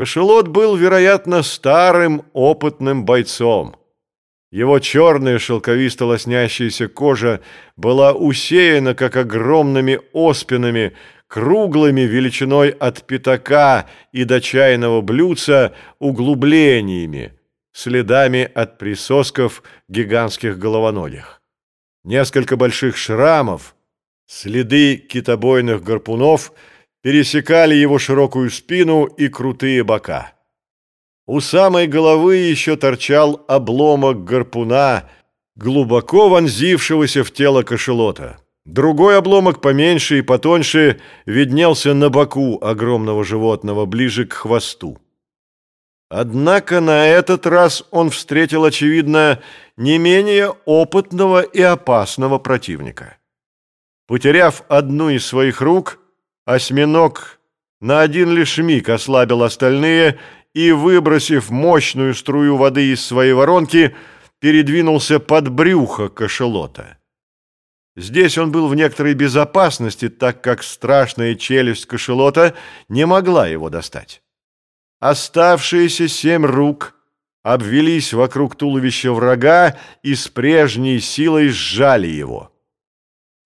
Кошелот был, вероятно, старым опытным бойцом. Его черная шелковисто-лоснящаяся кожа была усеяна, как огромными оспинами, круглыми величиной от пятака и до чайного блюдца углублениями, следами от присосков гигантских головоногих. Несколько больших шрамов, следы китобойных гарпунов – пересекали его широкую спину и крутые бока. У самой головы еще торчал обломок гарпуна, глубоко вонзившегося в тело кошелота. Другой обломок поменьше и потоньше виднелся на боку огромного животного, ближе к хвосту. Однако на этот раз он встретил, очевидно, не менее опытного и опасного противника. Потеряв одну из своих рук, Осьминог на один лишь миг ослабил остальные и, выбросив мощную струю воды из своей воронки, передвинулся под брюхо кошелота. Здесь он был в некоторой безопасности, так как страшная челюсть кошелота не могла его достать. Оставшиеся семь рук обвелись вокруг туловища врага и с прежней силой сжали его.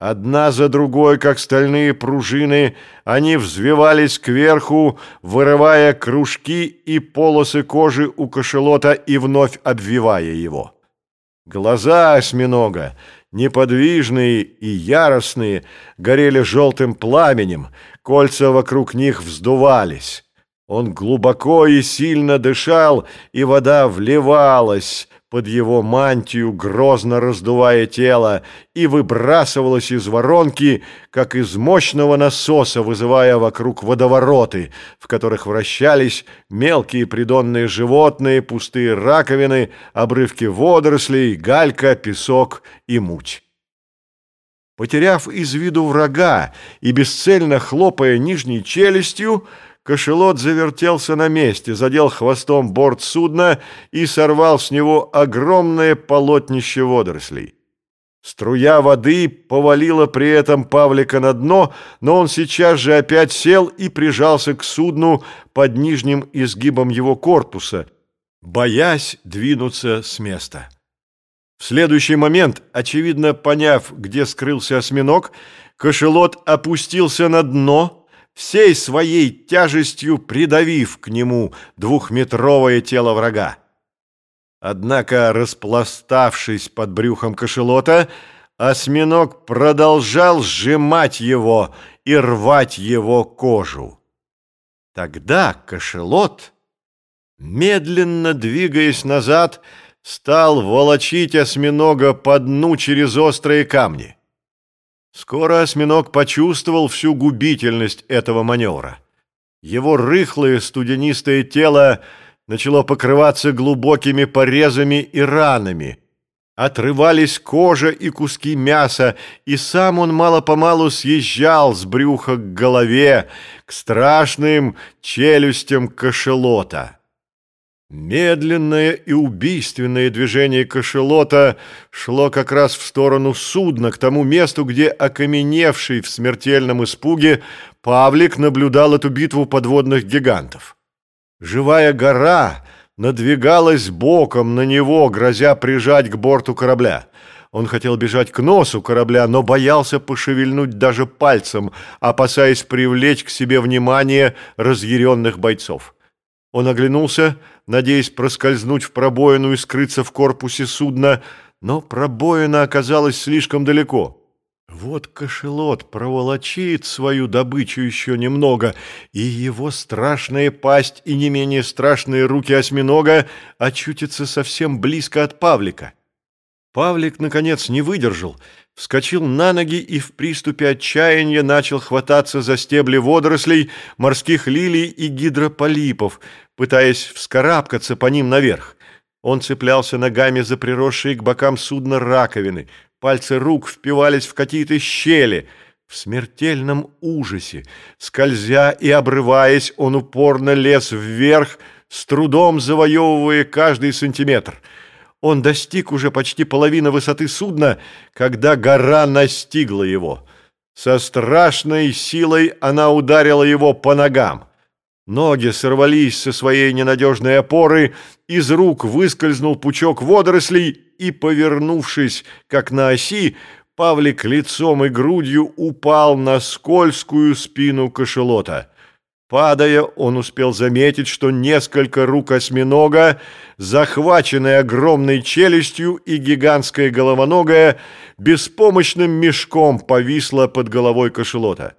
Одна за другой, как стальные пружины, они взвивались кверху, вырывая кружки и полосы кожи у кошелота и вновь обвивая его. Глаза осьминога, неподвижные и яростные, горели желтым пламенем, кольца вокруг них вздувались. Он глубоко и сильно дышал, и вода вливалась, под его мантию, грозно раздувая тело, и выбрасывалась из воронки, как из мощного насоса, вызывая вокруг водовороты, в которых вращались мелкие придонные животные, пустые раковины, обрывки водорослей, галька, песок и муть. Потеряв из виду врага и бесцельно хлопая нижней челюстью, Кошелот завертелся на месте, задел хвостом борт судна и сорвал с него огромное полотнище водорослей. Струя воды повалила при этом Павлика на дно, но он сейчас же опять сел и прижался к судну под нижним изгибом его корпуса, боясь двинуться с места. В следующий момент, очевидно поняв, где скрылся осьминог, кошелот опустился на дно, всей своей тяжестью придавив к нему двухметровое тело врага. Однако, распластавшись под брюхом кошелота, осьминог продолжал сжимать его и рвать его кожу. Тогда кошелот, медленно двигаясь назад, стал волочить осьминога по дну через острые камни. Скоро осьминог почувствовал всю губительность этого маневра. Его рыхлое студенистое тело начало покрываться глубокими порезами и ранами. Отрывались кожа и куски мяса, и сам он мало-помалу съезжал с брюха к голове, к страшным челюстям кошелота. Медленное и убийственное движение кошелота шло как раз в сторону судна, к тому месту, где, окаменевший в смертельном испуге, Павлик наблюдал эту битву подводных гигантов. Живая гора надвигалась боком на него, грозя прижать к борту корабля. Он хотел бежать к носу корабля, но боялся пошевельнуть даже пальцем, опасаясь привлечь к себе внимание разъяренных бойцов. Он оглянулся, надеясь проскользнуть в пробоину и скрыться в корпусе судна, но пробоина оказалась слишком далеко. Вот кошелот проволочит свою добычу еще немного, и его страшная пасть и не менее страшные руки осьминога очутятся совсем близко от Павлика. Павлик, наконец, не выдержал, вскочил на ноги и в приступе отчаяния начал хвататься за стебли водорослей, морских лилий и гидрополипов, пытаясь вскарабкаться по ним наверх. Он цеплялся ногами за приросшие к бокам судна раковины, пальцы рук впивались в какие-то щели. В смертельном ужасе, скользя и обрываясь, он упорно лез вверх, с трудом завоевывая каждый сантиметр — он достиг уже почти половины высоты судна, когда гора настигла его. Со страшной силой она ударила его по ногам. Ноги сорвались со своей ненадежной опоры, из рук выскользнул пучок водорослей и, повернувшись, как на оси, Павлик лицом и грудью упал на скользкую спину кошелота. Падая, он успел заметить, что несколько рук осьминога, захваченные огромной челюстью и гигантская головоногая, беспомощным мешком повисла под головой кошелота.